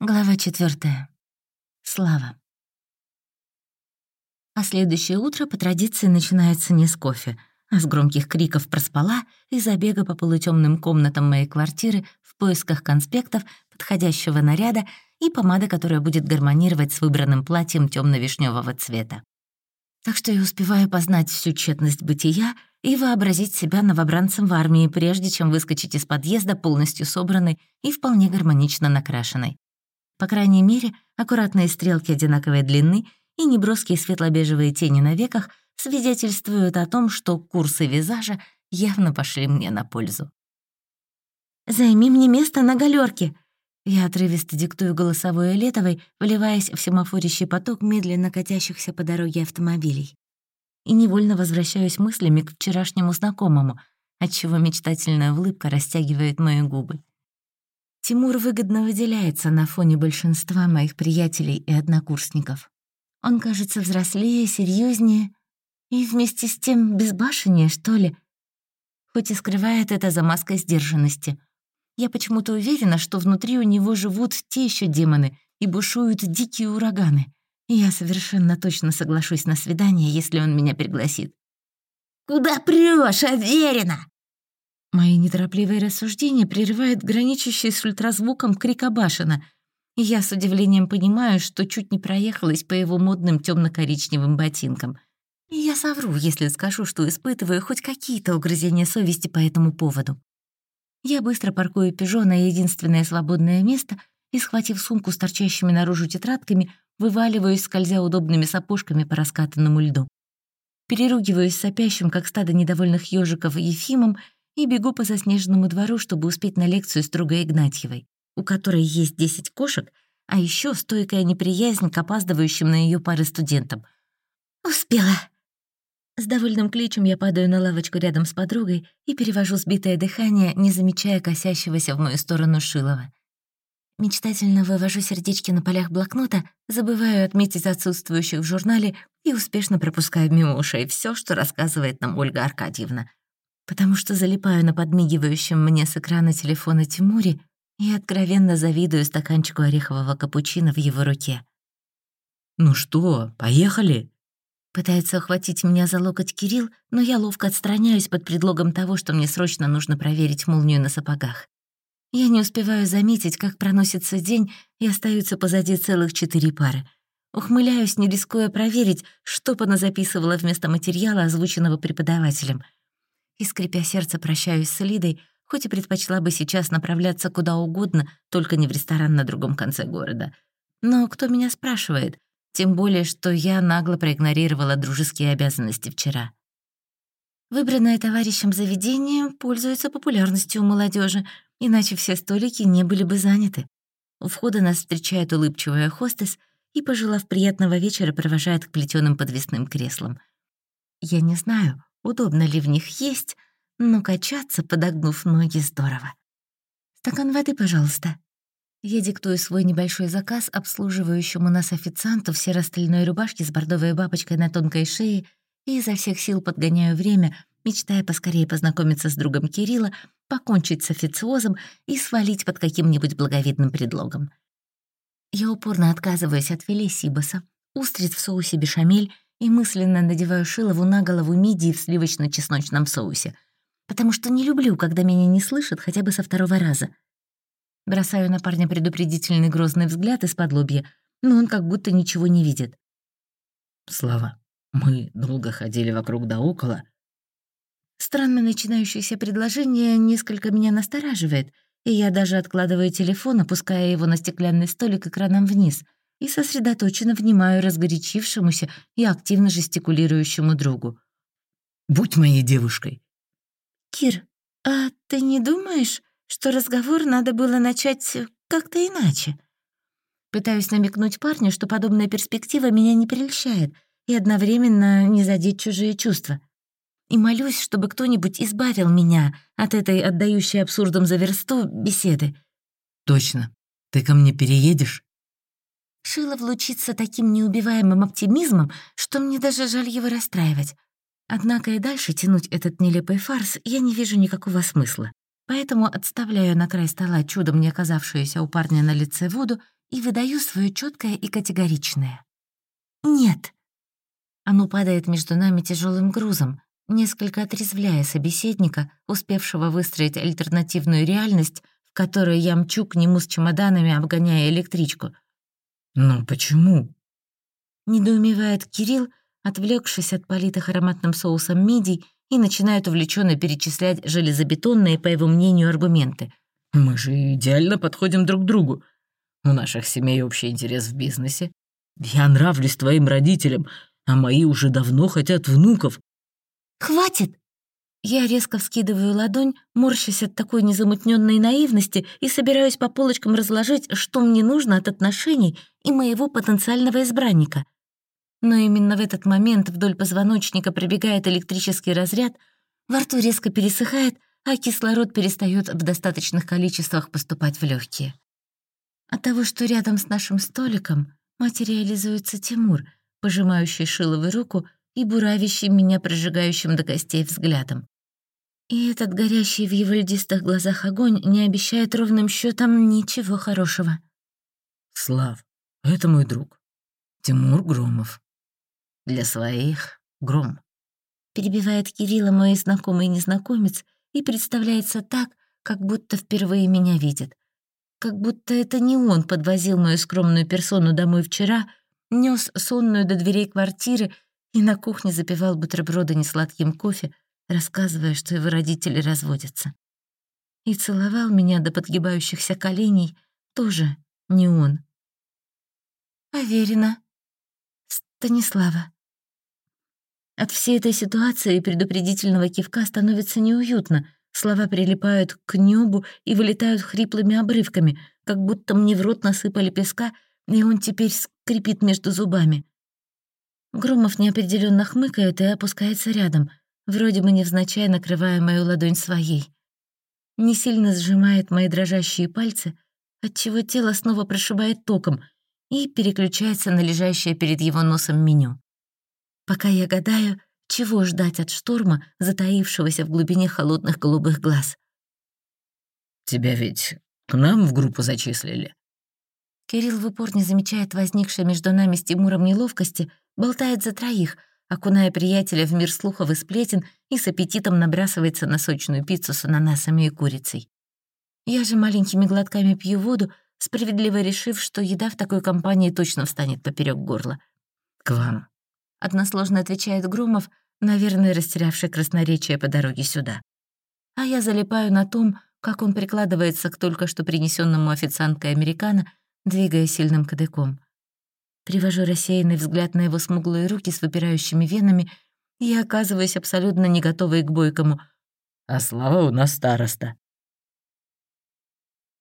Глава четвертая. Слава. А следующее утро по традиции начинается не с кофе, а с громких криков «проспала» и забега по полутемным комнатам моей квартиры в поисках конспектов, подходящего наряда и помады, которая будет гармонировать с выбранным платьем темно вишневого цвета. Так что я успеваю познать всю тщетность бытия и вообразить себя новобранцем в армии, прежде чем выскочить из подъезда полностью собранной и вполне гармонично накрашенной. По крайней мере, аккуратные стрелки одинаковой длины и неброские светло-бежевые тени на веках свидетельствуют о том, что курсы визажа явно пошли мне на пользу. «Займи мне место на галерке!» Я отрывисто диктую голосовой Летовой, вливаясь в семафорящий поток медленно катящихся по дороге автомобилей. И невольно возвращаюсь мыслями к вчерашнему знакомому, отчего мечтательная улыбка растягивает мои губы. Тимур выгодно выделяется на фоне большинства моих приятелей и однокурсников. Он кажется взрослее, серьезнее и вместе с тем безбашеннее, что ли, хоть и скрывает это за маской сдержанности. Я почему-то уверена, что внутри у него живут те еще демоны и бушуют дикие ураганы. Я совершенно точно соглашусь на свидание, если он меня пригласит. «Куда прешь, Аверина?» Мои неторопливые рассуждения прерывает граничащий с ультразвуком крик Абашина, и я с удивлением понимаю, что чуть не проехалась по его модным темно коричневым ботинкам. И я совру, если скажу, что испытываю хоть какие-то угрызения совести по этому поводу. Я быстро паркую «Пежо» на единственное свободное место и, схватив сумку с торчащими наружу тетрадками, вываливаюсь, скользя удобными сапожками по раскатанному льду. Переругиваюсь сопящим, как стадо недовольных ежиков, Ефимом и бегу по заснеженному двору, чтобы успеть на лекцию строгой Игнатьевой, у которой есть 10 кошек, а еще стойкая неприязнь к опаздывающим на ее пары студентам. «Успела!» С довольным кличем я падаю на лавочку рядом с подругой и перевожу сбитое дыхание, не замечая косящегося в мою сторону Шилова. Мечтательно вывожу сердечки на полях блокнота, забываю отметить отсутствующих в журнале и успешно пропускаю мимо ушей все, что рассказывает нам Ольга Аркадьевна потому что залипаю на подмигивающем мне с экрана телефона Тимуре и откровенно завидую стаканчику орехового капучино в его руке. «Ну что, поехали?» Пытается охватить меня за локоть Кирилл, но я ловко отстраняюсь под предлогом того, что мне срочно нужно проверить молнию на сапогах. Я не успеваю заметить, как проносится день, и остаются позади целых четыре пары. Ухмыляюсь, не рискуя проверить, что поназаписывала вместо материала, озвученного преподавателем — и, скрипя сердце, прощаюсь с Лидой, хоть и предпочла бы сейчас направляться куда угодно, только не в ресторан на другом конце города. Но кто меня спрашивает? Тем более, что я нагло проигнорировала дружеские обязанности вчера. Выбранное товарищем заведение пользуется популярностью у молодежи, иначе все столики не были бы заняты. У входа нас встречает улыбчивая хостес и, пожелав приятного вечера, провожает к плетёным подвесным креслам. Я не знаю, Удобно ли в них есть, но качаться, подогнув ноги, здорово. «Стакан воды, пожалуйста». Я диктую свой небольшой заказ обслуживающему нас официанту в серо-стальной рубашке с бордовой бабочкой на тонкой шее и изо всех сил подгоняю время, мечтая поскорее познакомиться с другом Кирилла, покончить с официозом и свалить под каким-нибудь благовидным предлогом. Я упорно отказываюсь от филе сибаса, устриц в соусе бешамель и мысленно надеваю Шилову на голову мидии в сливочно-чесночном соусе, потому что не люблю, когда меня не слышат хотя бы со второго раза. Бросаю на парня предупредительный грозный взгляд из-под лобья, но он как будто ничего не видит. «Слава, мы долго ходили вокруг да около». Странно начинающееся предложение несколько меня настораживает, и я даже откладываю телефон, опуская его на стеклянный столик экраном вниз — и сосредоточенно внимаю разгорячившемуся и активно жестикулирующему другу. «Будь моей девушкой!» «Кир, а ты не думаешь, что разговор надо было начать как-то иначе?» Пытаюсь намекнуть парню, что подобная перспектива меня не прельщает и одновременно не задеть чужие чувства. И молюсь, чтобы кто-нибудь избавил меня от этой отдающей абсурдом за версту беседы. «Точно. Ты ко мне переедешь?» Шилов лучится таким неубиваемым оптимизмом, что мне даже жаль его расстраивать. Однако и дальше тянуть этот нелепый фарс я не вижу никакого смысла. Поэтому отставляю на край стола чудом не оказавшуюся у парня на лице воду и выдаю свое четкое и категоричное. «Нет». Оно падает между нами тяжелым грузом, несколько отрезвляя собеседника, успевшего выстроить альтернативную реальность, в которой я мчу к нему с чемоданами, обгоняя электричку. «Ну почему?» Недоумевает Кирилл, отвлекшись от политых ароматным соусом мидий, и начинает увлеченно перечислять железобетонные, по его мнению, аргументы. «Мы же идеально подходим друг к другу. У наших семей общий интерес в бизнесе. Я нравлюсь твоим родителям, а мои уже давно хотят внуков. «Хватит!» Я резко вскидываю ладонь, морщась от такой незамутненной наивности и собираюсь по полочкам разложить, что мне нужно от отношений и моего потенциального избранника. Но именно в этот момент вдоль позвоночника пробегает электрический разряд, во рту резко пересыхает, а кислород перестает в достаточных количествах поступать в легкие. От того, что рядом с нашим столиком материализуется Тимур, пожимающий Шиловой руку и буравящий меня прожигающим до костей взглядом. И этот горящий в его льдистых глазах огонь не обещает ровным счетом ничего хорошего. Слав, это мой друг. Тимур Громов. Для своих — Гром. Перебивает Кирилла мой знакомый незнакомец и представляется так, как будто впервые меня видит. Как будто это не он подвозил мою скромную персону домой вчера, нес сонную до дверей квартиры и на кухне запивал бутерброды несладким кофе, рассказывая, что его родители разводятся. И целовал меня до подгибающихся коленей тоже не он. Уверена. Станислава. От всей этой ситуации и предупредительного кивка становится неуютно. Слова прилипают к небу и вылетают хриплыми обрывками, как будто мне в рот насыпали песка, и он теперь скрипит между зубами. Громов неопределенно хмыкает и опускается рядом, вроде бы невзначай накрывая мою ладонь своей. Не сильно сжимает мои дрожащие пальцы, отчего тело снова прошибает током и переключается на лежащее перед его носом меню. Пока я гадаю, чего ждать от шторма, затаившегося в глубине холодных голубых глаз. «Тебя ведь к нам в группу зачислили?» Кирилл в упор не замечает возникшей между нами с Тимуром неловкости, болтает за троих, окуная приятеля в мир слухов и сплетен и с аппетитом набрасывается на сочную пиццу с ананасами и курицей. Я же маленькими глотками пью воду, справедливо решив, что еда в такой компании точно встанет поперек горла. «К вам», — односложно отвечает Громов, наверное, растерявший красноречие по дороге сюда. А я залипаю на том, как он прикладывается к только что принесенному официанткой американо, двигая сильным кадыком. Привожу рассеянный взгляд на его смуглые руки с выпирающими венами и оказываюсь абсолютно не готовой к бойкому. «А Слава у нас староста».